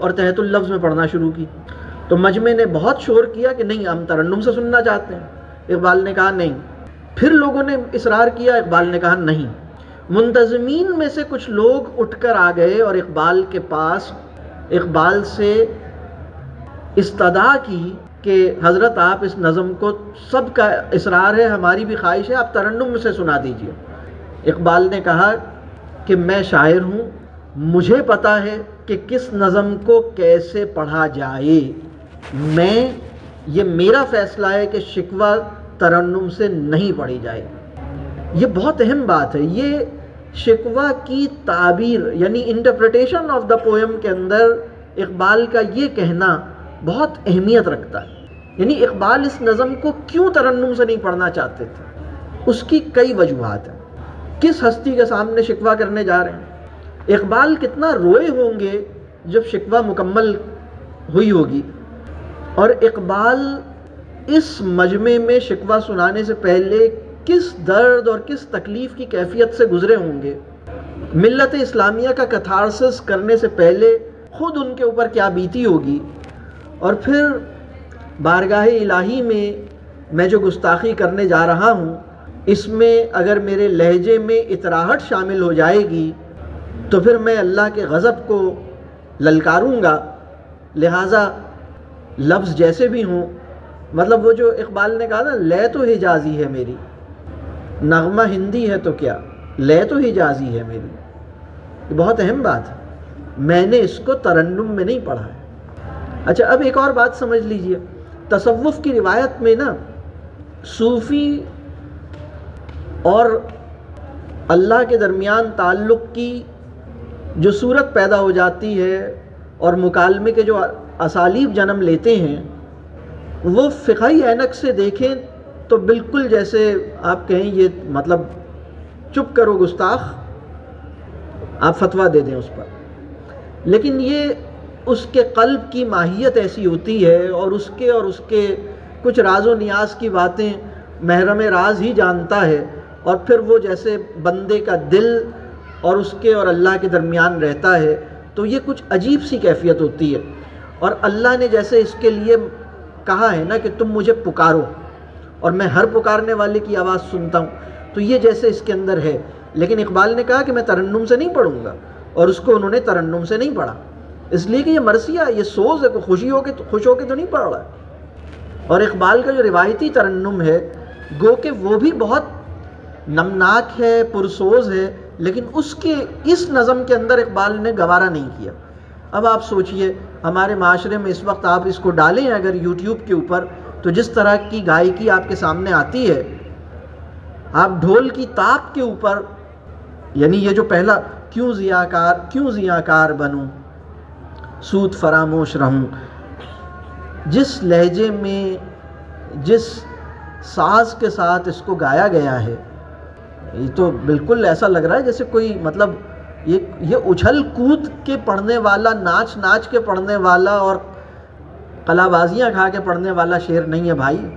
اور تحت اللفظ میں پڑھنا شروع کی۔ تو مجمع نے بہت شور کیا کہ نہیں، ہم ترنم سے سننا چاہتے ہیں۔ اقبال نے کہا نہیں۔ پھر لوگوں نے اصرار کیا، اقبال نے کہا نہیں۔ منتظمین میں سے کچھ لوگ اٹھ کر آ گئے اور اقبال کے پاس، اقبال سے استدا کی کہ حضرت آپ اس نظم کو سب کا اصرار ہے، ہماری بھی خواہش ہے، آپ ترنم سے سنا دیجیے۔ اقبال نے کہا کہ میں شاعر ہوں، مجھے پتا ہے کہ کس نظم کو کیسے پڑھا جائے۔ میں، یہ میرا فیصلہ ہے کہ شکوہ ترنم سے نہیں پڑھی جائے۔ یہ بہت اہم بات ہے۔ یہ شکوہ کی تعبیر یعنی انٹرپریٹیشن آف دا پوئم کے اندر اقبال کا یہ کہنا بہت اہمیت رکھتا ہے۔ یعنی اقبال اس نظم کو کیوں ترنم سے نہیں پڑھنا چاہتے تھے؟ اس کی کئی وجوہات ہیں۔ کس ہستی کے سامنے شکوہ کرنے جا رہے ہیں؟ اقبال کتنا روئے ہوں گے جب شکوہ مکمل ہوئی ہوگی۔ اور اقبال اس مجمع میں شکوہ سنانے سے پہلے کس درد اور کس تکلیف کی کیفیت سے گزرے ہوں گے؟ ملت اسلامیہ کا کتھارسس کرنے سے پہلے خود ان کے اوپر کیا بیتی ہوگی؟ اور پھر بارگاہ الہی میں میں جو گستاخی کرنے جا رہا ہوں، اس میں اگر میرے لہجے میں اطراہٹ شامل ہو جائے گی تو پھر میں اللہ کے غضب کو للکاروں گا۔ لہٰذا لفظ جیسے بھی ہوں مطلب وہ جو اقبال نے کہا نا، لے تو حجازی ہے میری۔ نغمہ ہندی ہے تو کیا؟ لے تو حجازی ہے میری۔ یہ بہت اہم بات ہے۔ میں نے اس کو ترنم میں نہیں پڑھا ہے۔ اچھا اب ایک اور بات سمجھ لیجیے۔ تصوف کی روایت میں نا، صوفی اور اللہ کے درمیان تعلق کی جو صورت پیدا ہو جاتی ہے اور مکالمے کے جو اسالیب جنم لیتے ہیں، وہ فقہی اینک سے دیکھیں تو بالکل جیسے آپ کہیں یہ مطلب چپ کرو گستاخ، آپ فتویٰ دے دیں اس پر۔ لیکن یہ اس کے قلب کی ماہیت ایسی ہوتی ہے اور اس کے اور اس کے کچھ راز و نیاز کی باتیں محرم راز ہی جانتا ہے اور پھر وہ جیسے بندے کا دل اور اس کے اور اللہ کے درمیان رہتا ہے، تو یہ کچھ عجیب سی کیفیت ہوتی ہے۔ اور اللہ نے جیسے اس کے لیے کہا ہے نا کہ تم مجھے پکارو، اور میں ہر پکارنے والے کی آواز سنتا ہوں، تو یہ جیسے اس کے اندر ہے۔ لیکن اقبال نے کہا کہ میں ترنم سے نہیں پڑھوں گا، اور اس کو انہوں نے ترنم سے نہیں پڑھا۔ اس لیے کہ یہ مرثیہ، یہ سوز ہے کہ خوشی ہو کے خوش ہو کے تو نہیں پڑھ رہا اور اقبال کا جو روایتی ترنم ہے، گو کہ وہ بھی بہت نمناک ہے، پرسوز ہے لیکن اس کے اس نظم کے اندر اقبال نے گوارا نہیں کیا۔ اب آپ سوچئے، ہمارے معاشرے میں اس وقت آپ اس کو ڈالیں اگر یوٹیوب کے اوپر تو جس طرح کی گائکی آپ کے سامنے آتی ہے، آپ ڈھول کی تاپ کے اوپر یعنی یہ جو پہلا کیوں ضیاکار کیوں ضیاکار بنوں، سود فراموش رہوں، جس لہجے میں، جس ساز کے ساتھ اس کو گایا گیا ہے تو بالکل ایسا لگ رہا ہے جیسے کوئی مطلب یہ یہ اچھل کود کے پڑھنے والا، ناچ ناچ کے پڑھنے والا اور قلا بازیاں کھا کے پڑھنے والا شعر نہیں ہے بھائی۔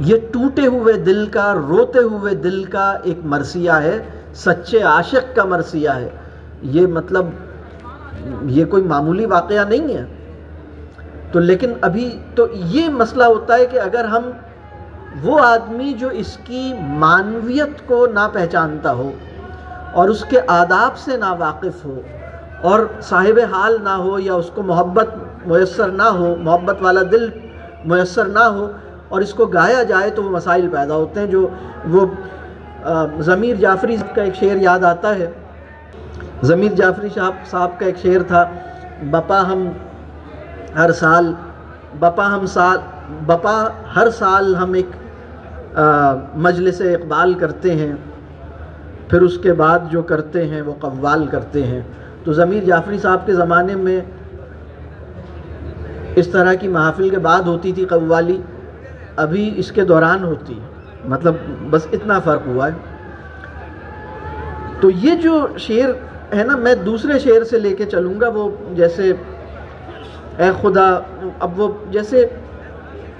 یہ ٹوٹے ہوئے دل کا، روتے ہوئے دل کا ایک مرثیہ ہے، سچے عاشق کا مرثیہ ہے۔ یہ مطلب یہ کوئی معمولی واقعہ نہیں ہے۔ تو لیکن ابھی تو یہ مسئلہ ہوتا ہے کہ اگر ہم وہ آدمی جو اس کی معنویت کو نہ پہچانتا ہو اور اس کے آداب سے نا واقف ہو اور صاحب حال نہ ہو یا اس کو محبت میسر نہ ہو، محبت والا دل میسر نہ ہو اور اس کو گایا جائے تو وہ مسائل پیدا ہوتے ہیں جو وہ ضمیر جعفری کا ایک شعر یاد آتا ہے۔ ضمیر جعفری صاحب صاحب کا ایک شعر تھا، بپا ہم ہر سال، بپا ہم سال بپا ہر سال ہم ایک مجلس اقبال کرتے ہیں، پھر اس کے بعد جو کرتے ہیں وہ قوال کرتے ہیں۔ تو ضمیر جعفری صاحب کے زمانے میں اس طرح کی محافل کے بعد ہوتی تھی قوالی، ابھی اس کے دوران ہوتی۔ مطلب بس اتنا فرق ہوا ہے۔ تو یہ جو شعر ہے نا، میں دوسرے شعر سے لے کے چلوں گا، وہ جیسے اے خدا، اب وہ جیسے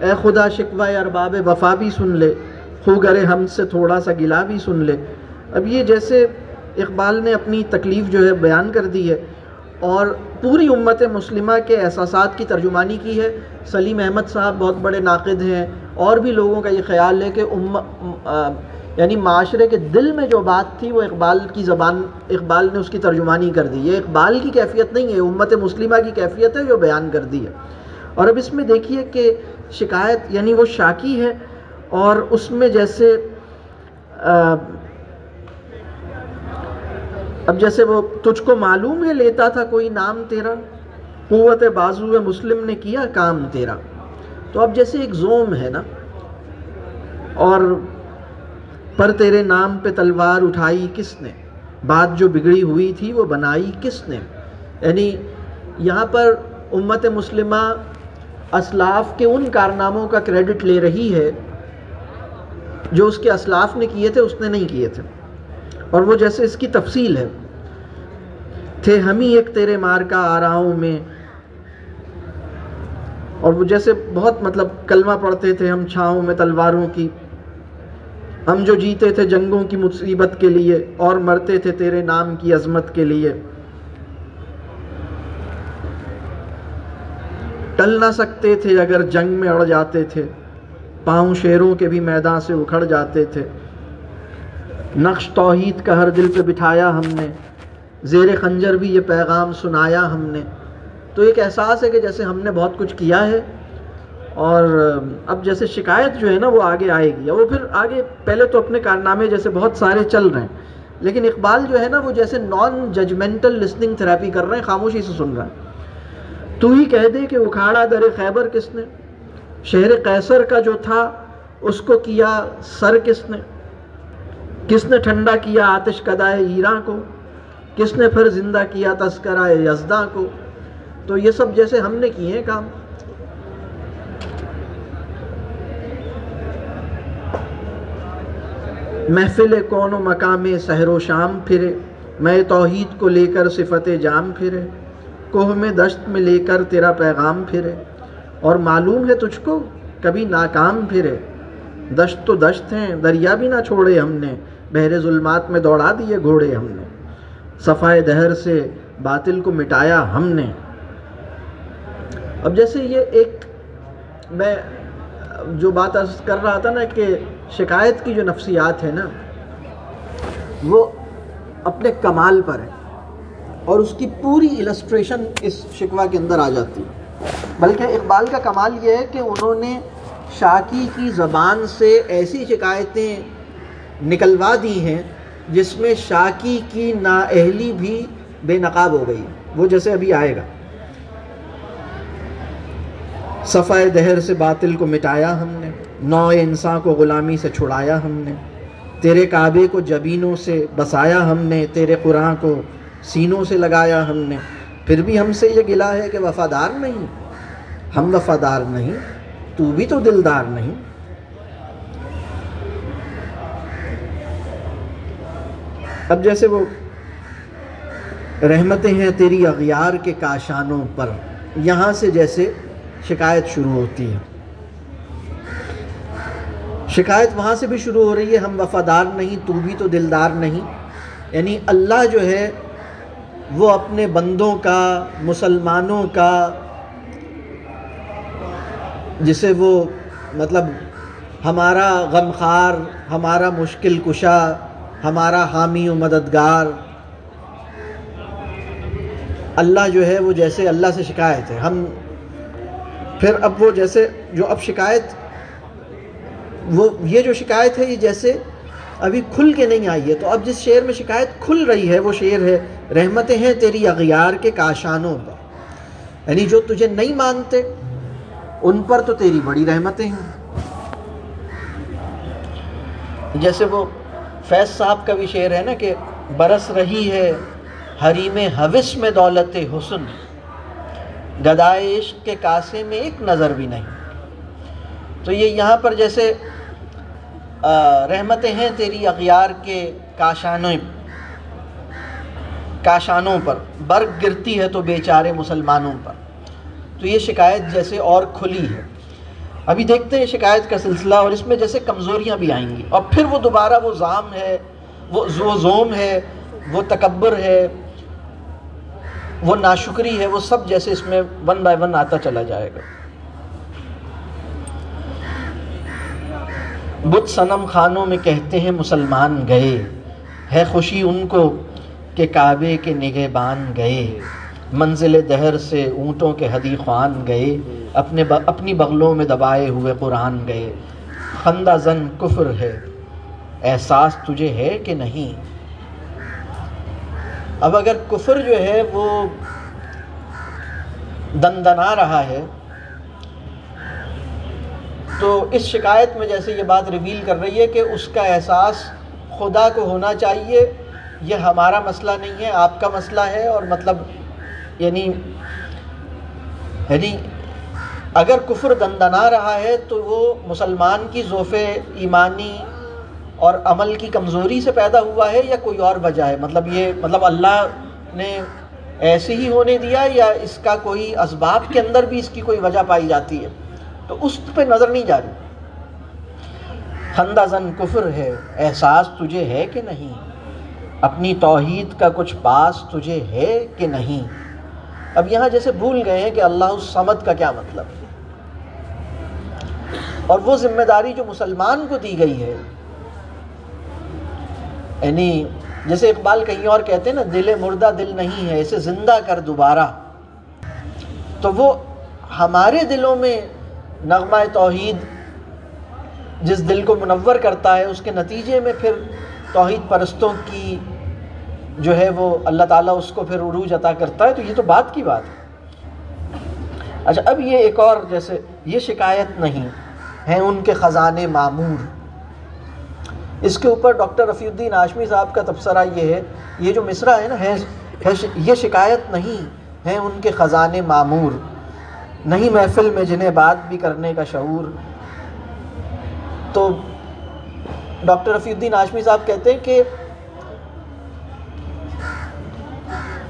اے خدا شکوہ ارباب وفا بھی سن لے، خو گرے ہم سے تھوڑا سا گلا بھی سن لے۔ اب یہ جیسے اقبال نے اپنی تکلیف جو ہے بیان کر دی ہے اور پوری امت مسلمہ کے احساسات کی ترجمانی کی ہے۔ سلیم احمد صاحب بہت بڑے ناقد ہیں۔ اور بھی لوگوں کا یہ خیال ہے کہ ام یعنی معاشرے کے دل میں جو بات تھی وہ اقبال کی زبان، اقبال نے اس کی ترجمانی کر دی۔ یہ اقبال کی کیفیت نہیں ہے، امت مسلمہ کی کیفیت ہے جو بیان کر دی ہے۔ اور اب اس میں دیکھیے کہ شکایت یعنی وہ شاکی ہے اور اس میں جیسے اب جیسے وہ تجھ کو معلوم ہے، لیتا تھا کوئی نام تیرا، قوت بازو مسلم نے کیا کام تیرا۔ تو اب جیسے ایک زوم ہے نا، اور پر تیرے نام پہ تلوار اٹھائی کس نے؟ بات جو بگڑی ہوئی تھی وہ بنائی کس نے؟ یعنی یہاں پر امت مسلمہ اسلاف کے ان کارناموں کا کریڈٹ لے رہی ہے جو اس کے اسلاف نے کیے تھے، اس نے نہیں کیے تھے۔ اور وہ جیسے اس کی تفصیل ہے۔ تھے ہم ہی ایک تیرے مار کا آراؤں میں۔ اور وہ جیسے بہت مطلب کلمہ پڑھتے تھے، ہم چھاؤں میں تلواروں کی۔ ہم جو جیتے تھے جنگوں کی مصیبت کے لیے اور مرتے تھے تیرے نام کی عظمت کے لیے۔ ٹل نہ سکتے تھے اگر جنگ میں اڑ جاتے تھے۔ پاؤں شیروں کے بھی میدان سے اکھڑ جاتے تھے۔ نقش توحید کا ہر دل پہ بٹھایا ہم نے۔ زیر خنجر بھی یہ پیغام سنایا ہم نے۔ تو ایک احساس ہے کہ جیسے ہم نے بہت کچھ کیا ہے۔ اور اب جیسے شکایت جو ہے نا وہ آگے آئے گی۔ وہ پھر آگے پہلے تو اپنے کارنامے جیسے بہت سارے چل رہے ہیں۔ لیکن اقبال جو ہے نا وہ جیسے نان ججمنٹل لسننگ تھراپی کر رہے ہیں، خاموشی سے سن رہا ہے۔ تو ہی کہہ دے کہ اکھاڑا در خیبر کس نے؟ شہر قیصر کا جو تھا، اس کو کیا سر کس نے؟ کس نے ٹھنڈا کیا آتش کدائے ایران کو؟ کس نے پھر زندہ کیا تذکرہ یزداں کو؟ تو یہ سب جیسے ہم نے کیے ہیں کام۔ محفل کون و مقام سحر و شام پھرے، میں توحید کو لے کر صفت جام پھرے۔ کوہ میں دشت میں لے کر تیرا پیغام پھرے، اور معلوم ہے تجھ کو کبھی ناکام پھرے۔ دشت تو دشت ہیں، دریا بھی نہ چھوڑے ہم نے بحر ظلمات میں دوڑا دیے گھوڑے ہم نے۔ صفائے دہر سے باطل کو مٹایا ہم نے۔ اب جیسے یہ ایک میں جو بات کر رہا تھا نا کہ شکایت کی جو نفسیات ہے نا، وہ اپنے کمال پر ہے اور اس کی پوری السٹریشن اس شکوہ کے اندر آ جاتی ہے۔ بلکہ اقبال کا کمال یہ ہے کہ انہوں نے شاکی کی زبان سے ایسی شکایتیں نکلوا دی ہیں جس میں شاکی کی نااہلی بھی بے نقاب ہو گئی۔ وہ جیسے ابھی آئے گا۔ صفائے دہر سے باطل کو مٹایا ہم نے نو انسان کو غلامی سے چھڑایا ہم نے، تیرے کعبے کو جبینوں سے بسایا ہم نے، تیرے قرآن کو سینوں سے لگایا ہم نے۔ پھر بھی ہم سے یہ گلا ہے کہ وفادار نہیں۔ ہم وفادار نہیں، تو بھی تو دلدار نہیں۔ اب جیسے وہ رحمتیں ہیں تیری اغیار کے کاشانوں پر، یہاں سے جیسے شکایت شروع ہوتی ہے۔ شکایت وہاں سے بھی شروع ہو رہی ہے، ہم وفادار نہیں، تو بھی تو دلدار نہیں۔ یعنی اللہ جو ہے وہ اپنے بندوں کا، مسلمانوں کا، جسے وہ مطلب ہمارا غمخار ہمارا مشکل کشا، ہمارا حامی و مددگار۔ اللہ جو ہے وہ جیسے اللہ سے شکایت ہے۔ ہم پھر اب وہ جیسے جو اب شکایت، وہ یہ جو شکایت ہے یہ جیسے ابھی کھل کے نہیں آئی ہے۔ تو اب جس شعر میں شکایت کھل رہی ہے، وہ شعر ہے، رحمتیں ہیں تیری اغیار کے کاشانوں پر۔ یعنی جو تجھے نہیں مانتے، ان پر تو تیری بڑی رحمتیں ہیں۔ جیسے وہ فیض صاحب کا بھی شعر ہے نا کہ برس رہی ہے، حریم حوث میں دولت حسن۔ گدائے عشق کے کاسے میں ایک نظر بھی نہیں۔ تو یہ یہاں پر جیسے رحمتیں ہیں تیری اغیار کے کاشانوں کاشانوں پر۔ برگ گرتی ہے تو بیچارے مسلمانوں پر۔ تو یہ شکایت جیسے اور کھلی ہے۔ ابھی دیکھتے ہیں شکایت کا سلسلہ اور اس میں جیسے کمزوریاں بھی آئیں گی۔ اور پھر وہ دوبارہ وہ زام ہے، وہ زوم ہے، وہ تکبر ہے، وہ ناشکری ہے، وہ سب جیسے اس میں ون بائی ون آتا چلا جائے گا۔ بت صنم خانوں میں کہتے ہیں مسلمان گئے۔ ہے خوشی ان کو کہ کعبے کے نگہ بان گئے۔ منزل دہر سے اونٹوں کے حدی خوان گئے۔ اپنے اپنی بغلوں میں دبائے ہوئے قرآن گئے۔ خندہ زن کفر ہے۔ احساس تجھے ہے کہ نہیں؟ اب اگر کفر جو ہے وہ دندنا رہا ہے تو اس شکایت میں جیسے یہ بات ریویل کر رہی ہے کہ اس کا احساس خدا کو ہونا چاہیے، یہ ہمارا مسئلہ نہیں ہے، آپ کا مسئلہ ہے اور مطلب یعنی یعنی اگر کفر دندنا رہا ہے تو وہ مسلمان کی ذوف ایمانی اور عمل کی کمزوری سے پیدا ہوا ہے یا کوئی اور وجہ ہے؟ مطلب یہ مطلب اللہ نے ایسے ہی ہونے دیا یا اس کا کوئی اسباب کے اندر بھی اس کی کوئی وجہ پائی جاتی ہے؟ تو اس پہ نظر نہیں جا رہی خندہ زن کفر ہے، احساس تجھے ہے کہ نہیں؟ اپنی توحید کا کچھ پاس تجھے ہے کہ نہیں؟ اب یہاں جیسے بھول گئے ہیں کہ اللہ الصمد کا کیا مطلب ہے۔ اور وہ ذمہ داری جو مسلمان کو دی گئی ہے۔ یعنی جیسے اقبال کہیں اور کہتے ہیں نا، دل مردہ دل نہیں ہے، اسے زندہ کر دوبارہ۔ تو وہ ہمارے دلوں میں نغمہ توحید جس دل کو منور کرتا ہے، اس کے نتیجے میں پھر توحید پرستوں کی جو ہے وہ اللہ تعالیٰ اس کو پھر عروج عطا کرتا ہے، تو یہ تو بات کی بات ہے۔ اچھا اب یہ ایک اور جیسے یہ شکایت نہیں ہیں ان کے خزانے معمور۔ اس کے اوپر ڈاکٹر رفیع الدین آشمی صاحب کا تبصرہ یہ ہے، یہ جو مصرع ہے نا، ہے یہ شکایت نہیں ہیں ان کے خزانے معمور۔ نہیں محفل میں جنہیں بات بھی کرنے کا شعور۔ تو ڈاکٹر رفیع الدین آشمی صاحب کہتے ہیں کہ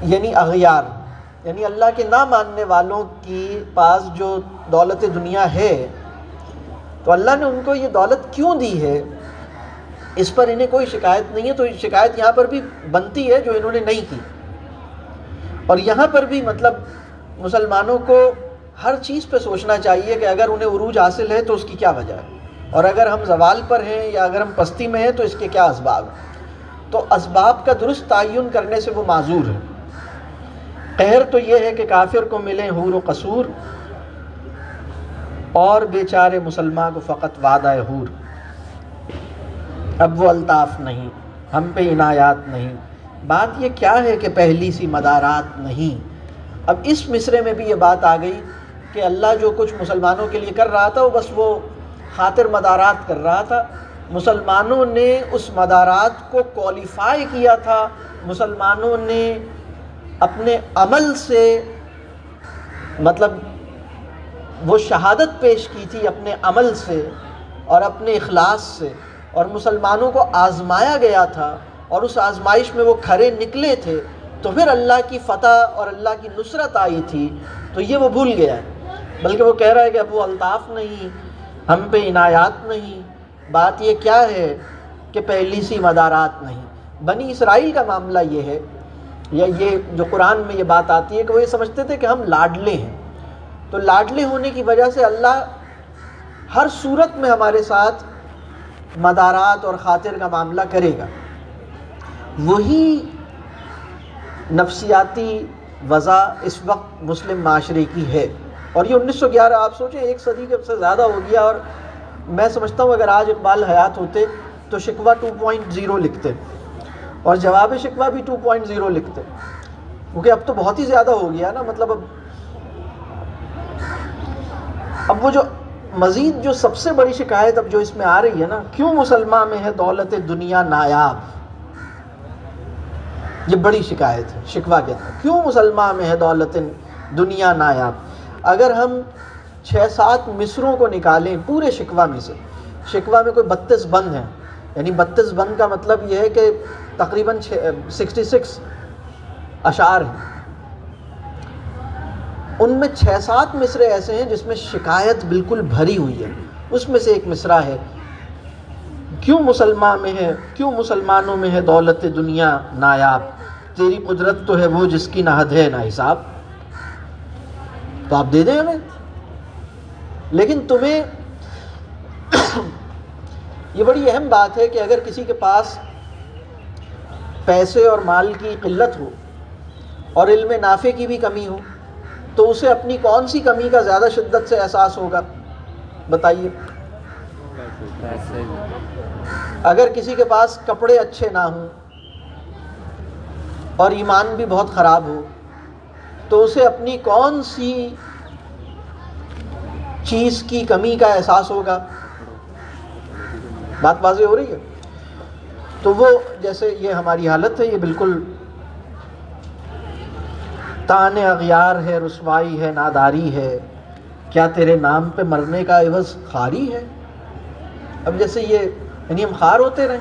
یعنی اغیار یعنی اللہ کے نہ ماننے والوں کی پاس جو دولت دنیا ہے، تو اللہ نے ان کو یہ دولت کیوں دی ہے؟ اس پر انہیں کوئی شکایت نہیں ہے، تو شکایت یہاں پر بھی بنتی ہے جو انہوں نے نہیں کی۔ اور یہاں پر بھی مطلب مسلمانوں کو ہر چیز پہ سوچنا چاہیے کہ اگر انہیں عروج حاصل ہے تو اس کی کیا وجہ ہے؟ اور اگر ہم زوال پر ہیں یا اگر ہم پستی میں ہیں تو اس کے کیا اسباب ہیں؟ تو اسباب کا درست تعین کرنے سے وہ معذور ہے قہر تو یہ ہے کہ کافر کو ملیں حور و قصور اور بیچارے مسلمان کو فقط وعدہ حور۔ اب وہ الطاف نہیں، ہم پہ عنایات نہیں۔ بات یہ کیا ہے کہ پہلی سی مدارات نہیں۔ اب اس مصرے میں بھی یہ بات آ گئی کہ اللہ جو کچھ مسلمانوں کے لیے کر رہا تھا وہ بس وہ خاطر مدارات کر رہا تھا۔ مسلمانوں نے اس مدارات کو کوالیفائی کیا تھا۔ مسلمانوں نے اپنے عمل سے مطلب وہ شہادت پیش کی تھی اپنے عمل سے اور اپنے اخلاص سے۔ اور مسلمانوں کو آزمایا گیا تھا اور اس آزمائش میں وہ کھڑے نکلے تھے۔ تو پھر اللہ کی فتح اور اللہ کی نصرت آئی تھی۔ تو یہ وہ بھول گیا ہے۔ بلکہ وہ کہہ رہا ہے کہ اب وہ الطاف نہیں، ہم پہ عنایات نہیں۔ بات یہ کیا ہے کہ پہلی سی مدارات نہیں۔ بنی اسرائیل کا معاملہ یہ ہے، یا یہ جو قرآن میں یہ بات آتی ہے کہ وہ یہ سمجھتے تھے کہ ہم لاڈلے ہیں۔ تو لاڈلے ہونے کی وجہ سے اللہ ہر صورت میں ہمارے ساتھ مدارات اور خاطر کا معاملہ کرے گا۔ وہی نفسیاتی وضع اس وقت مسلم معاشرے کی ہے۔ اور یہ انیس سو گیارہ، آپ سوچیں، ایک صدی کے سے زیادہ ہو گیا اور میں سمجھتا ہوں اگر آج اقبال حیات ہوتے تو شکوہ ٹو پوائنٹ زیرو لکھتے اور جواب شکوہ بھی ٹو پوائنٹ زیرو لکھتے کیونکہ اب تو بہت ہی زیادہ ہو گیا نا مطلب اب اب وہ جو مزید جو سب سے بڑی شکایت اب جو اس میں آ رہی ہے نا، کیوں مسلمان میں ہے دولت دنیا نایاب؟ یہ بڑی شکایت ہے، شکوہ کہتا ہے کیوں مسلمان میں ہے دولت دنیا نایاب؟ اگر ہم چھ سات مصروں کو نکالیں پورے شکوہ میں سے، شکوہ میں کوئی بتیس بند ہیں یعنی بتیس بند کا مطلب یہ ہے کہ تقریباً سکسٹی سکس اشعار ہیں۔ ان میں چھ سات مصرے ایسے ہیں جس میں شکایت بالکل بھری ہوئی ہے۔ اس میں سے ایک مصرع ہے۔ کیوں مسلمان میں ہے؟ کیوں مسلمانوں میں ہے دولت دنیا نایاب؟ تیری قدرت تو ہے وہ جس کی نہ حد ہے نہ حساب۔ تو آپ دے دیں ہمیں۔ لیکن تمہیں یہ بڑی اہم بات ہے کہ اگر کسی کے پاس پیسے اور مال کی قلت ہو اور علم نافع کی بھی کمی ہو، تو اسے اپنی کون سی کمی کا زیادہ شدت سے احساس ہوگا؟ بتائیے۔ اگر کسی کے پاس کپڑے اچھے نہ ہوں اور ایمان بھی بہت خراب ہو تو اسے اپنی کون سی چیز کی کمی کا احساس ہوگا؟ بات واضح ہو رہی ہے؟ تو وہ جیسے یہ ہماری حالت ہے، یہ بالکل تان اغیار ہے، رسوائی ہے، ناداری ہے۔ کیا تیرے نام پہ مرنے کا عوض خاری ہے؟ اب جیسے یہ یعنی ہم خار ہوتے رہیں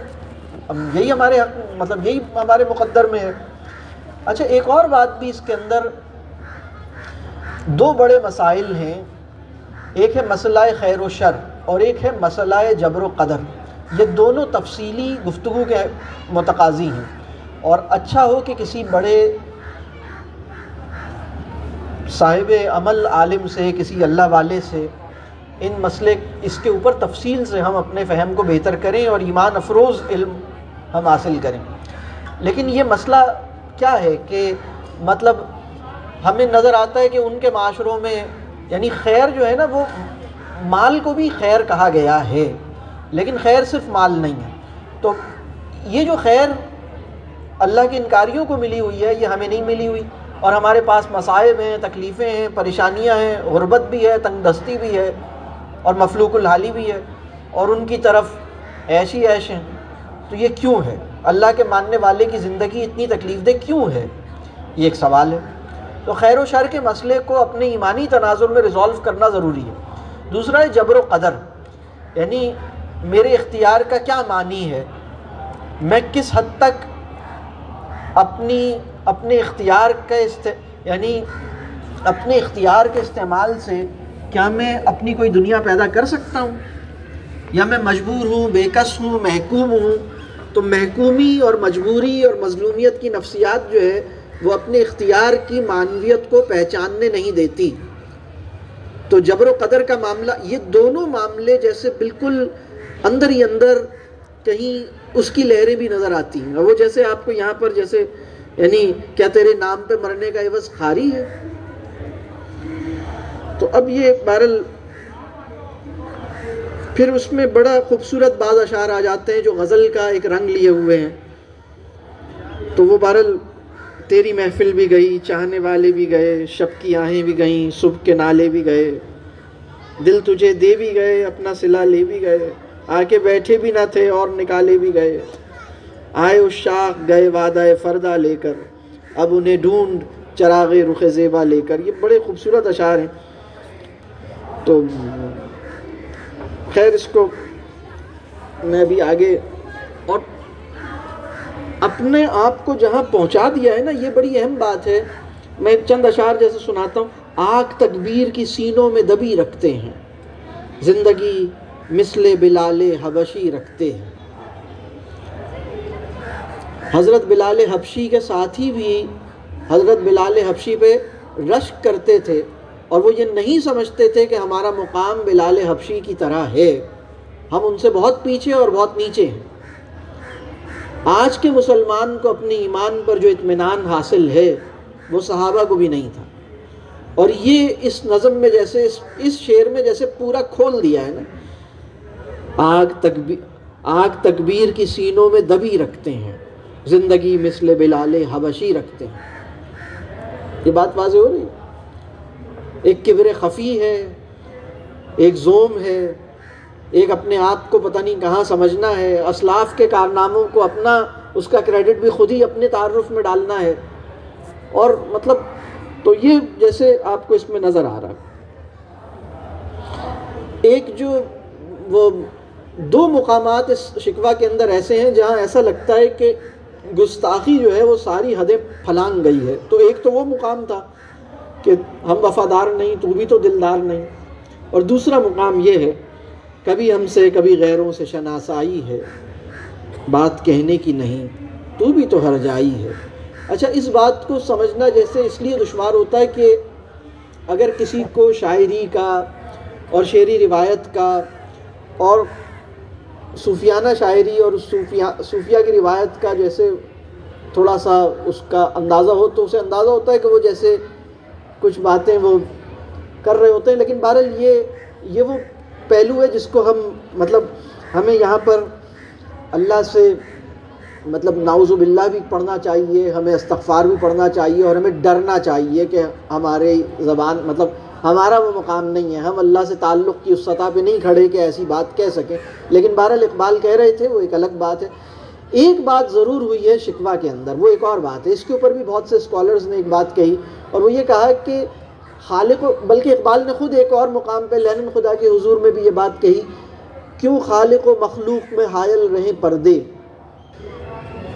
اب یہی ہمارے حق مطلب یہی ہمارے مقدر میں ہے۔ اچھا ایک اور بات بھی اس کے اندر دو بڑے مسائل ہیں۔ ایک ہے مسئلہ خیر و شر اور ایک ہے مسئلہ جبر و قدر۔ یہ دونوں تفصیلی گفتگو کے متقاضی ہیں۔ اور اچھا ہو کہ کسی بڑے صاحب عمل عالم سے، کسی اللہ والے سے ان مسئلے، اس کے اوپر تفصیل سے ہم اپنے فہم کو بہتر کریں اور ایمان افروز علم ہم حاصل کریں۔ لیکن یہ مسئلہ کیا ہے کہ مطلب ہمیں نظر آتا ہے کہ ان کے معاشروں میں یعنی خیر جو ہے نا وہ مال کو بھی خیر کہا گیا ہے، لیکن خیر صرف مال نہیں ہے۔ تو یہ جو خیر اللہ کی انکاریوں کو ملی ہوئی ہے، یہ ہمیں نہیں ملی ہوئی۔ اور ہمارے پاس مصائب ہیں، تکلیفیں ہیں، پریشانیاں ہیں، غربت بھی ہے، تنگ دستی بھی ہے، اور مفلوق الحالی بھی ہے۔ اور ان کی طرف ایشی ایش ہیں۔ تو یہ کیوں ہے؟ اللہ کے ماننے والے کی زندگی اتنی تکلیف دہ کیوں ہے؟ یہ ایک سوال ہے۔ تو خیر و شر کے مسئلے کو اپنے ایمانی تناظر میں ریزالو کرنا ضروری ہے۔ دوسرا ہے جبر و قدر۔ یعنی میرے اختیار کا کیا معنی ہے؟ میں کس حد تک اپنی، اپنے اختیار کا است یعنی اپنے اختیار کے استعمال سے کیا میں اپنی کوئی دنیا پیدا کر سکتا ہوں؟ یا میں مجبور ہوں بےکس ہوں، محکوم ہوں؟ تو محکومی اور مجبوری اور مظلومیت کی نفسیات جو ہے وہ اپنے اختیار کی معنویت کو پہچاننے نہیں دیتی۔ تو جبر و قدر کا معاملہ، یہ دونوں معاملے جیسے بالکل اندر ہی اندر کہیں اس کی لہریں بھی نظر آتی ہیں۔ وہ جیسے آپ کو یہاں پر جیسے یعنی کیا تیرے نام پہ مرنے کا عوض خاری ہے۔ تو اب یہ بہرل پھر اس میں بڑا خوبصورت بعض اشعار آ جاتے ہیں جو غزل کا ایک رنگ لیے ہوئے ہیں۔ تو وہ بہرل تیری محفل بھی گئی، چاہنے والے بھی گئے، شب کی آہیں بھی گئیں، صبح کے نالے بھی گئے۔ دل تجھے دے بھی گئے، اپنا سلا لے بھی گئے۔ آ کے بیٹھے بھی نہ تھے اور نکالے بھی گئے۔ آئے اس شاخ، گئے وعدہ فردہ لے کر۔ اب انہیں ڈھونڈ چراغ رخ زیبا لے کر۔ یہ بڑے خوبصورت اشعار ہیں۔ تو خیر، اس کو میں بھی آگے اپنے آپ کو جہاں پہنچا دیا ہے نا، یہ بڑی اہم بات ہے۔ میں چند اشعار جیسے سناتا ہوں۔ آگ تکبیر کی سینوں میں دبی رکھتے ہیں۔ زندگی مثل بلال حبشی رکھتے ہیں۔ حضرت بلال حبشی کے ساتھی بھی حضرت بلال حبشی پہ رشک کرتے تھے اور وہ یہ نہیں سمجھتے تھے کہ ہمارا مقام بلال حبشی کی طرح ہے۔ ہم ان سے بہت پیچھے اور بہت نیچے ہیں۔ آج کے مسلمان کو اپنی ایمان پر جو اطمینان حاصل ہے، وہ صحابہ کو بھی نہیں تھا۔ اور یہ اس نظم میں جیسے، اس اس شعر میں جیسے پورا کھول دیا ہے نا۔ آگ تکبیر آگ تکبیر کی سینوں میں دبی رکھتے ہیں۔ زندگی مثل بلال حبشی رکھتے ہیں۔ یہ بات واضح ہو رہی ہے؟ ایک کبر خفی ہے، ایک زوم ہے۔ ایک اپنے آپ کو پتہ نہیں کہاں سمجھنا ہے، اسلاف کے کارناموں کو اپنا، اس کا کریڈٹ بھی خود ہی اپنے تعارف میں ڈالنا ہے۔ اور مطلب تو یہ جیسے آپ کو اس میں نظر آ رہا ہے۔ ایک جو وہ دو مقامات اس شکوہ کے اندر ایسے ہیں جہاں ایسا لگتا ہے کہ گستاخی جو ہے وہ ساری حدیں پھلانگ گئی ہے۔ تو ایک تو وہ مقام تھا کہ ہم وفادار نہیں، تو بھی تو دلدار نہیں۔ اور دوسرا مقام یہ ہے کبھی ہم سے، کبھی غیروں سے شناسائی ہے۔ بات کہنے کی نہیں، تو بھی تو ہر جائی ہے۔ اچھا اس بات کو سمجھنا جیسے اس لیے دشوار ہوتا ہے کہ اگر کسی کو شاعری کا اور شعری روایت کا اور صوفیانہ شاعری اور صوفیہ صوفیہ کی روایت کا جیسے تھوڑا سا اس کا اندازہ ہو، تو اسے اندازہ ہوتا ہے کہ وہ جیسے کچھ باتیں وہ کر رہے ہوتے ہیں۔ لیکن بہرحال یہ یہ وہ پہلو ہے جس کو ہم مطلب ہمیں یہاں پر اللہ سے مطلب نعوذ باللہ بھی پڑھنا چاہیے، ہمیں استغفار بھی پڑھنا چاہیے اور ہمیں ڈرنا چاہیے کہ ہمارے زبان مطلب ہمارا وہ مقام نہیں ہے۔ ہم اللہ سے تعلق کی اس سطح پہ نہیں کھڑے کہ ایسی بات کہہ سکیں۔ لیکن بہرحال اقبال کہہ رہے تھے، وہ ایک الگ بات ہے۔ ایک بات ضرور ہوئی ہے شکوہ کے اندر، وہ ایک اور بات ہے۔ اس کے اوپر بھی بہت سے اسکالرز نے ایک بات کہی اور وہ یہ کہا کہ خالق و بلکہ اقبال نے خود ایک اور مقام پہ لہن خدا کے حضور میں بھی یہ بات کہی، کیوں خالق و مخلوق میں حائل رہے پردے؟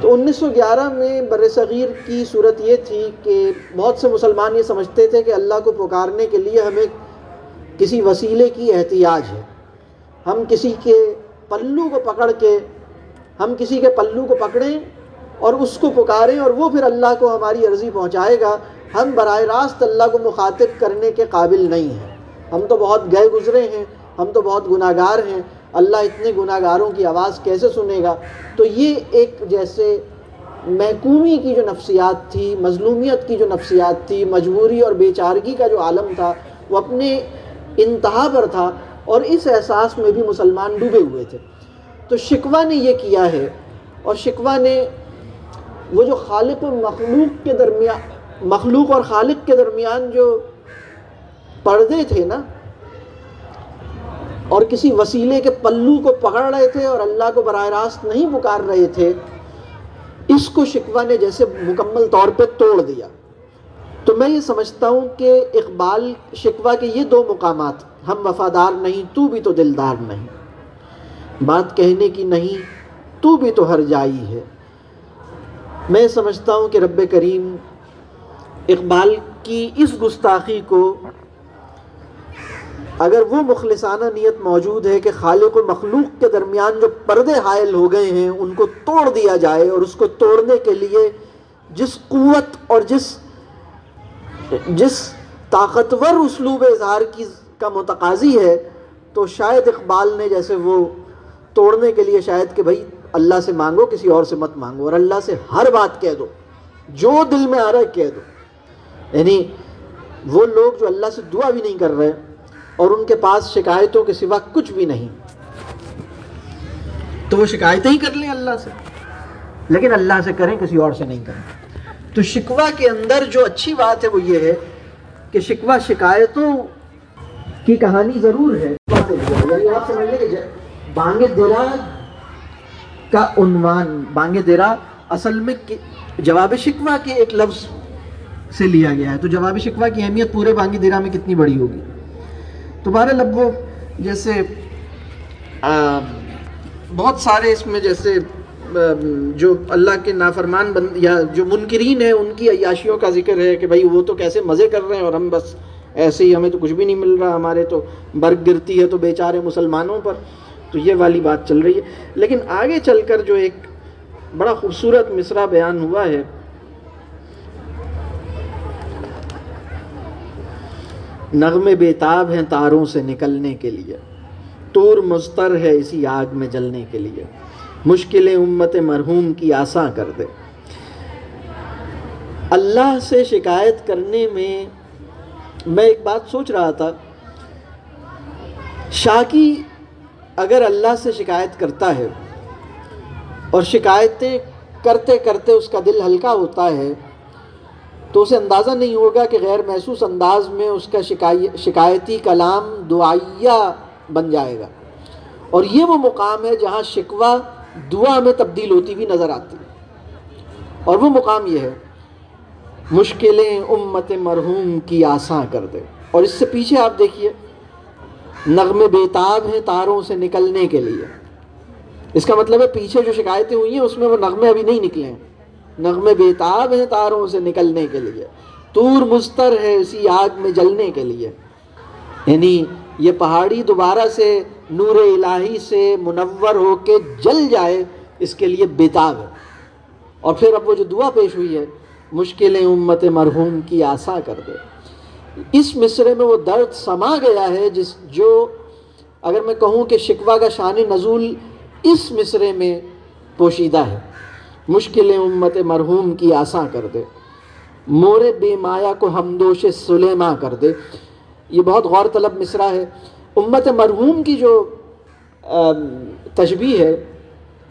تو انیس سو گیارہ میں بر صغیر کی صورت یہ تھی کہ بہت سے مسلمان یہ سمجھتے تھے کہ اللہ کو پکارنے کے لیے ہمیں کسی وسیلے کی احتیاج ہے۔ ہم کسی کے پلو کو پکڑ کے ہم کسی کے پلو کو پکڑیں اور اس کو پکاریں اور وہ پھر اللہ کو ہماری عرضی پہنچائے گا، ہم براہ راست اللہ کو مخاطب کرنے کے قابل نہیں ہیں۔ ہم تو بہت گئے گزرے ہیں، ہم تو بہت گناہ گار ہیں۔ اللہ اتنے گناہ گاروں کی آواز کیسے سنے گا؟ تو یہ ایک جیسے محکومی کی جو نفسیات تھی، مظلومیت کی جو نفسیات تھی، مجبوری اور بیچارگی کا جو عالم تھا، وہ اپنے انتہا پر تھا اور اس احساس میں بھی مسلمان ڈوبے ہوئے تھے۔ تو شکوہ نے یہ کیا ہے اور شکوہ نے وہ جو خالق و مخلوق کے درمیان مخلوق اور خالق کے درمیان جو پردے تھے نا، اور کسی وسیلے کے پلو کو پکڑ رہے تھے اور اللہ کو براہ راست نہیں پکار رہے تھے، اس کو شکوہ نے جیسے مکمل طور پہ توڑ دیا۔ تو میں یہ سمجھتا ہوں کہ اقبال شکوہ کے یہ دو مقامات، ہم وفادار نہیں، تو بھی تو دلدار نہیں۔ بات کہنے کی نہیں، تو بھی تو ہر جائی ہے۔ میں سمجھتا ہوں کہ رب کریم اقبال کی اس گستاخی کو اگر وہ مخلصانہ نیت موجود ہے کہ خالق و مخلوق کے درمیان جو پردے حائل ہو گئے ہیں، ان کو توڑ دیا جائے اور اس کو توڑنے کے لیے جس قوت اور جس جس طاقتور اسلوب اظہار کی، کا متقاضی ہے، تو شاید اقبال نے جیسے وہ توڑنے کے لیے شاید کہ بھائی اللہ سے مانگو، کسی اور سے مت مانگو، اور اللہ سے ہر بات کہہ دو، جو دل میں آ رہا ہے کہہ دو۔ یعنی وہ لوگ جو اللہ سے دعا بھی نہیں کر رہے اور ان کے پاس شکایتوں کے سوا کچھ بھی نہیں۔ تو وہ شکایتیں ہی کر لیں اللہ سے۔ لیکن اللہ سے کریں، کسی اور سے نہیں کریں۔ تو شکوہ کے اندر جو اچھی بات ہے وہ یہ ہے کہ شکوہ شکایتوں کی کہانی ضرور ہے۔ یعنی آپ سمجھ لیں کہ بانگ درا کا عنوان بانگ درا اصل میں جواب شکوہ کے ایک لفظ سے لیا گیا ہے۔ تو جواب شکوہ کی اہمیت پورے بانگ درا میں کتنی بڑی ہوگی؟ تمہارے لب وہ جیسے بہت سارے اس میں جیسے جو اللہ کے نافرمان بند یا جو منکرین ہیں، ان کی عیاشیوں کا ذکر ہے کہ بھائی وہ تو کیسے مزے کر رہے ہیں اور ہم بس ایسے ہی ہمیں تو کچھ بھی نہیں مل رہا ہمارے تو برگ گرتی ہے تو بیچارے مسلمانوں پر۔ تو یہ والی بات چل رہی ہے۔ لیکن آگے چل کر جو ایک بڑا خوبصورت مصرع بیان ہوا ہے، نغمے بیتاب ہیں تاروں سے نکلنے کے لیے، تور مستر ہے اسی آگ میں جلنے کے لیے۔ مشکلیں امت مرحوم کی آساں کر دے۔ اللہ سے شکایت کرنے میں میں ایک بات سوچ رہا تھا، شاکی اگر اللہ سے شکایت کرتا ہے اور شکایتیں کرتے کرتے اس کا دل ہلکا ہوتا ہے، تو اسے اندازہ نہیں ہوگا کہ غیر محسوس انداز میں اس کا شکایتی کلام دعائیہ بن جائے گا۔ اور یہ وہ مقام ہے جہاں شکوہ دعا میں تبدیل ہوتی ہوئی نظر آتی۔ ہے اور وہ مقام یہ ہے، مشکلیں امت مرحوم کی آساں کر دے۔ اور اس سے پیچھے آپ دیکھیے۔ نغمے بیتاب ہیں تاروں سے نکلنے کے لیے۔ اس کا مطلب ہے پیچھے جو شکایتیں ہوئی ہیں اس میں وہ نغمے ابھی نہیں نکلے ہیں۔ نغمے بیتاب ہیں تاروں سے نکلنے کے لیے۔ تور مستر ہے اسی آگ میں جلنے کے لیے۔ یعنی یہ پہاڑی دوبارہ سے نور الہی سے منور ہو کے جل جائے، اس کے لیے بیتاب ہے۔ اور پھر اب وہ جو دعا پیش ہوئی ہے، مشکلیں امت مرحوم کی آسا کر دے۔ اس مصرے میں وہ درد سما گیا ہے جس جو اگر میں کہوں کہ شکوہ کا شان نزول اس مصرے میں پوشیدہ ہے۔ مشکلیں امت مرحوم کی آساں کر دے۔ مور بے مایا کو ہمدوش سلیما کر دے۔ یہ بہت غور طلب مصرع ہے۔ امت مرحوم کی جو تشبیح ہے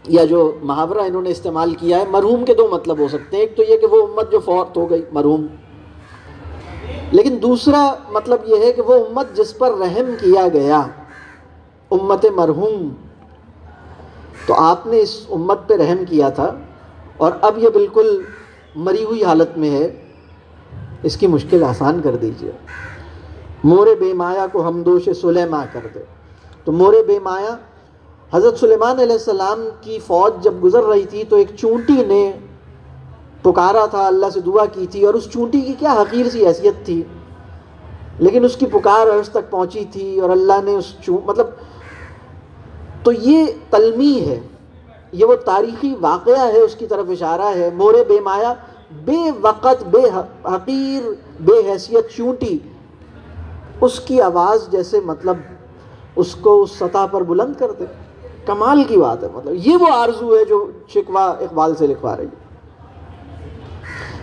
یا جو محاورہ انہوں نے استعمال کیا ہے، مرحوم کے دو مطلب ہو سکتے ہیں۔ ایک تو یہ کہ وہ امت جو فوت ہو گئی، مرحوم۔ لیکن دوسرا مطلب یہ ہے کہ وہ امت جس پر رحم کیا گیا، امت مرحوم، تو آپ نے اس امت پہ رحم کیا تھا اور اب یہ بالکل مری ہوئی حالت میں ہے۔ اس کی مشکل آسان کر دیجیے۔ مور بے مایا کو ہم دوش سلیما کر دے۔ تو مور بے مایا، حضرت سلیمان علیہ السلام کی فوج جب گزر رہی تھی تو ایک چونٹی نے پکارا تھا، اللہ سے دعا کی تھی اور اس چونٹی کی کیا حقیر سی حیثیت تھی۔ لیکن اس کی پکار عرض تک پہنچی تھی اور اللہ نے اس چون مطلب تو یہ تلمی ہے، یہ وہ تاریخی واقعہ ہے، اس کی طرف اشارہ ہے۔ مورے بے مایا، بے وقت، بے حقیر، بے حیثیت چونٹی۔ اس کی آواز جیسے مطلب اس کو اس سطح پر بلند کر دے۔ کمال کی بات ہے مطلب یہ وہ آرزو ہے جو شکوا اقبال سے لکھوا رہی ہے۔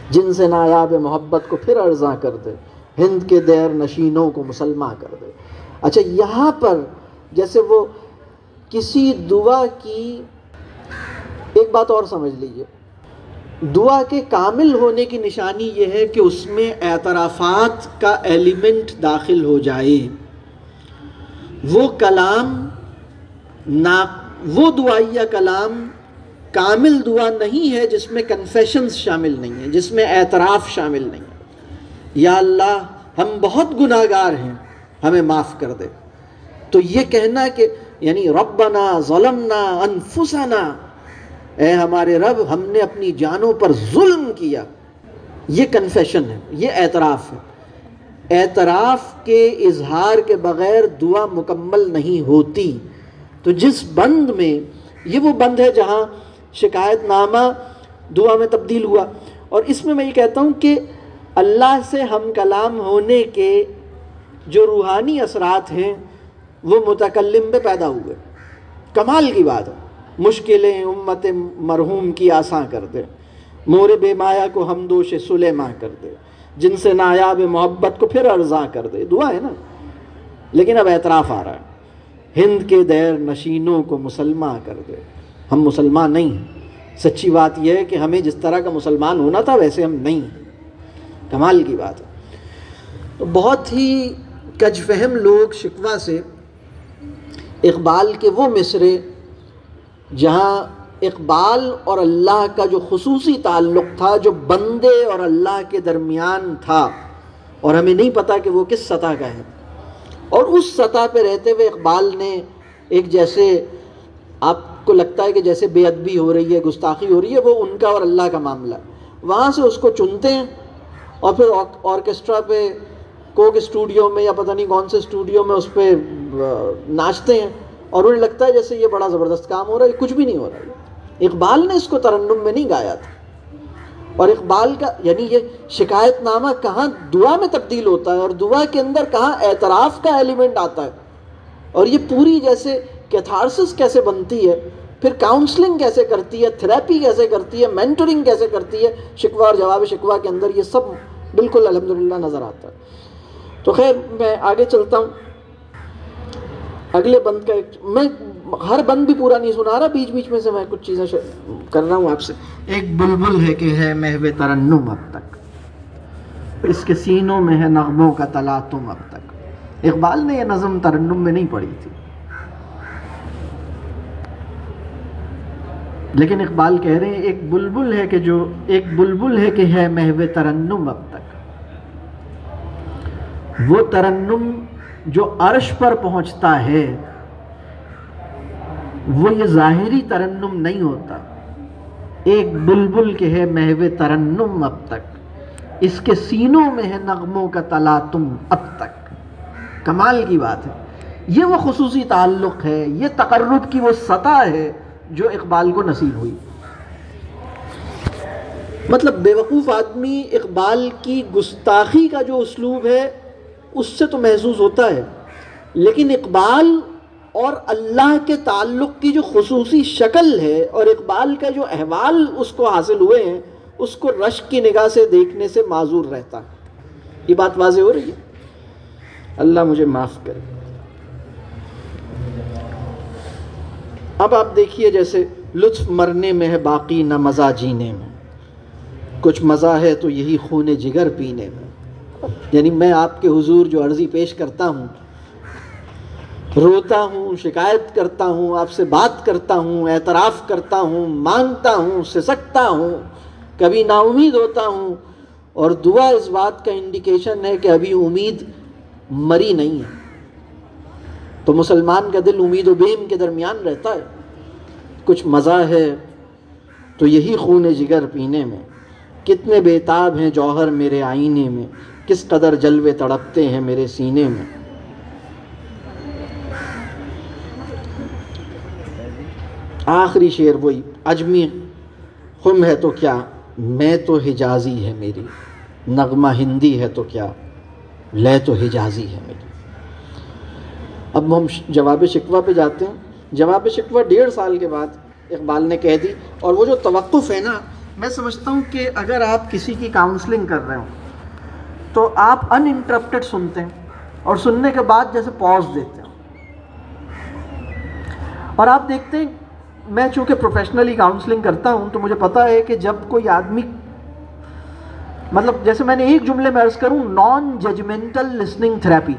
جن سے نایاب محبت کو پھر ارزاں کر دے، ہند کے دیر نشینوں کو مسلمہ کر دے۔ اچھا یہاں پر جیسے وہ کسی دعا کی، ایک بات اور سمجھ لیجیے۔ دعا کے کامل ہونے کی نشانی یہ ہے کہ اس میں اعترافات کا ایلیمنٹ داخل ہو جائے۔ وہ کلام، نا، وہ دعائیہ کلام کامل دعا نہیں ہے جس میں کنفیشنز شامل نہیں ہیں، جس میں اعتراف شامل نہیں ہے یا اللہ، ہم بہت گناہ گار ہیں، ہمیں معاف کر دے۔ تو یہ کہنا کہ یعنی ربنا ظلمنا انفسنا، اے ہمارے رب، ہم نے اپنی جانوں پر ظلم کیا۔ یہ کنفیشن ہے، یہ اعتراف ہے۔ اعتراف کے اظہار کے بغیر دعا مکمل نہیں ہوتی۔ تو جس بند میں، یہ وہ بند ہے جہاں شکایت نامہ دعا میں تبدیل ہوا۔ اور اس میں میں یہ کہتا ہوں کہ اللہ سے ہم کلام ہونے کے جو روحانی اثرات ہیں، وہ متکلم میں پیدا ہوئے۔ کمال کی بات ہے۔ مشکلیں امت مرحوم کی آساں کر دے مور بے مایا کو ہم دوش سلیما کر دے جن سے نایاب محبت کو پھر ارزاں کر دے دعا ہے نا۔ لیکن اب اعتراف آ رہا ہے۔ ہند کے دیر نشینوں کو مسلمان کر دے ہم مسلمان نہیں ہیں۔ سچی بات یہ ہے کہ ہمیں جس طرح کا مسلمان ہونا تھا ویسے ہم نہیں ہیں۔ کمال کی بات ہے۔ تو بہت ہی کج فہم لوگ شکوہ سے اقبال کے وہ مصرے جہاں اقبال اور اللہ کا جو خصوصی تعلق تھا، جو بندے اور اللہ کے درمیان تھا، اور ہمیں نہیں پتا کہ وہ کس سطح کا ہے۔ اور اس سطح پہ رہتے ہوئے اقبال نے ایک جیسے آپ کو لگتا ہے کہ جیسے بے ادبی ہو رہی ہے، گستاخی ہو رہی ہے، وہ ان کا اور اللہ کا معاملہ وہاں سے اس کو چنتے ہیں اور پھر آرکیسٹرا پہ کوک اسٹوڈیو میں یا پتہ نہیں کون سے اسٹوڈیو میں اس پہ ناچتے ہیں اور انہیں لگتا ہے جیسے یہ بڑا زبردست کام ہو رہا ہے کچھ بھی نہیں ہو رہا ہے۔ اقبال نے اس کو ترنم میں نہیں گایا تھا۔ اور اقبال کا یعنی یہ شکایت نامہ کہاں دعا میں تبدیل ہوتا ہے اور دعا کے اندر کہاں اعتراف کا ایلیمنٹ آتا ہے۔ اور یہ پوری جیسے کیتھارسس کیسے بنتی ہے، پھر کاؤنسلنگ کیسے کرتی ہے تھراپی کیسے کرتی ہے مینٹرنگ کیسے کرتی ہے، شکوہ اور جواب شکوہ کے اندر یہ سب بالکل الحمدللہ نظر آتا ہے۔ تو خیر، میں آگے چلتا ہوں۔ اگلے بند کا ایک، میں ہر بند بھی پورا نہیں سنا رہا، بیچ بیچ میں سے میں کچھ چیزیں کر رہا ہوں آپ سے۔ ایک بلبل ہے کہ ہے محو ترنم اب تک۔ اس کے سینوں میں ہے نغموں کا تلاتم اب تک۔ اقبال نے یہ نظم ترنم میں نہیں پڑھی تھی۔ لیکن اقبال کہہ رہے ہیں، ایک بلبل ہے کہ جو، ایک بلبل ہے کہ ہے محو ترنم اب تک۔ وہ ترنم جو عرش پر پہنچتا ہے، وہ یہ ظاہری ترنم نہیں ہوتا۔ ایک بلبل کے ہے محو ترنم اب تک۔ اس کے سینوں میں ہے نغموں کا تلاتم اب تک۔ کمال کی بات ہے۔ یہ وہ خصوصی تعلق ہے، یہ تقرب کی وہ سطح ہے جو اقبال کو نصیب ہوئی۔ مطلب بیوقوف آدمی اقبال کی گستاخی کا جو اسلوب ہے، اس سے تو محسوس ہوتا ہے۔ لیکن اقبال اور اللہ کے تعلق کی جو خصوصی شکل ہے اور اقبال کا جو احوال اس کو حاصل ہوئے ہیں، اس کو رشک کی نگاہ سے دیکھنے سے معذور رہتا۔ ہے یہ بات واضح ہو رہی ہے؟ اللہ مجھے معاف کرے۔ اب آپ دیکھیے جیسے لطف مرنے میں ہے باقی، نہ مزہ جینے میں۔ کچھ مزہ ہے تو یہی خون جگر پینے میں۔ یعنی میں آپ کے حضور جو عرضی پیش کرتا ہوں، روتا ہوں، شکایت کرتا ہوں، آپ سے بات کرتا ہوں، اعتراف کرتا ہوں، مانگتا ہوں، سسکتا ہوں، کبھی نا امید ہوتا ہوں۔ اور دعا اس بات کا انڈیکیشن ہے کہ ابھی امید مری نہیں ہے۔ تو مسلمان کا دل امید و بیم کے درمیان رہتا ہے۔ کچھ مزہ ہے تو یہی خون جگر پینے میں۔ کتنے بیتاب ہیں جوہر میرے آئینے میں۔ کس قدر جلوے تڑپتے ہیں میرے سینے میں۔ آخری شعر وہی اجمی خم ہے تو کیا؟ میں تو حجازی ہے میری۔ نغمہ ہندی ہے تو کیا؟ لے تو حجازی ہے میری۔ اب ہم جواب شکوہ پہ جاتے ہیں۔ جواب شکوہ ڈیڑھ سال کے بعد اقبال نے کہہ دی۔ اور وہ جو توقف ہے نا، میں سمجھتا ہوں کہ اگر آپ کسی کی کاؤنسلنگ کر رہے ہوں، تو آپ ان انٹرپٹیڈ سنتے ہیں اور سننے کے بعد جیسے پوز دیتے ہیں۔ اور آپ دیکھتے ہیں، میں چونکہ پروفیشنلی کاؤنسلنگ کرتا ہوں، تو مجھے پتا ہے کہ جب کوئی آدمی مطلب جیسے میں نے ایک جملے میں عرض کروں نان ججمنٹل لسننگ تھراپی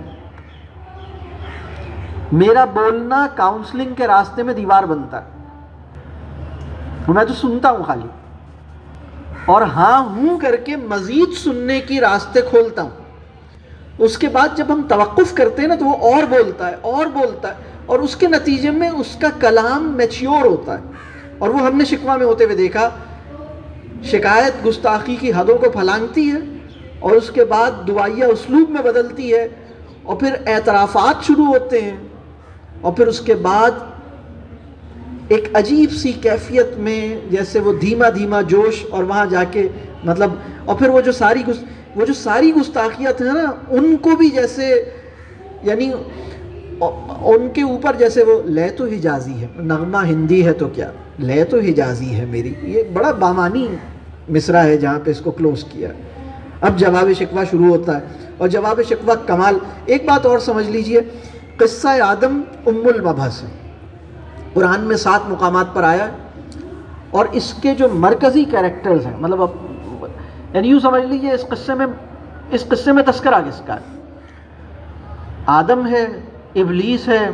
میرا بولنا کاؤنسلنگ کے راستے میں دیوار بنتا ہے۔ میں تو سنتا ہوں خالی۔ اور ہاں ہوں کر کے مزید سننے کی راستے کھولتا ہوں۔ اس کے بعد جب ہم توقف کرتے ہیں نا تو وہ اور بولتا ہے، اور بولتا ہے۔ اور اس کے نتیجے میں اس کا کلام میچیور ہوتا ہے۔ اور وہ ہم نے شکوہ میں ہوتے ہوئے دیکھا، شکایت گستاخی کی حدوں کو پھلانگتی ہے اور اس کے بعد دعائیہ اسلوب میں بدلتی ہے۔ اور پھر اعترافات شروع ہوتے ہیں۔ اور پھر اس کے بعد ایک عجیب سی کیفیت میں جیسے وہ دھیما دھیما جوش اور وہاں جا کے مطلب اور پھر وہ جو ساری وہ جو ساری گستاخیت ہیں نا، ان کو بھی جیسے یعنی ان کے اوپر جیسے وہ، لے تو حجازی ہے، نغمہ ہندی ہے تو کیا؟ لے تو حجازی ہے میری، یہ بڑا بامانی مصرع ہے جہاں پہ اس کو کلوز کیا اب جواب شکوہ شروع ہوتا ہے، اور جواب شکوہ کمال، ایک بات اور سمجھ لیجیے قصہ آدم ام المبحث ہے۔ قرآن میں سات مقامات پر آیا اور اس کے جو مرکزی کیریکٹرز ہیں مطلب اب یعنی یوں سمجھ لیجیے اس قصے میں، اس قصے میں تذکرہ کس کا ہے؟ آدم ہے، ابلیس ہے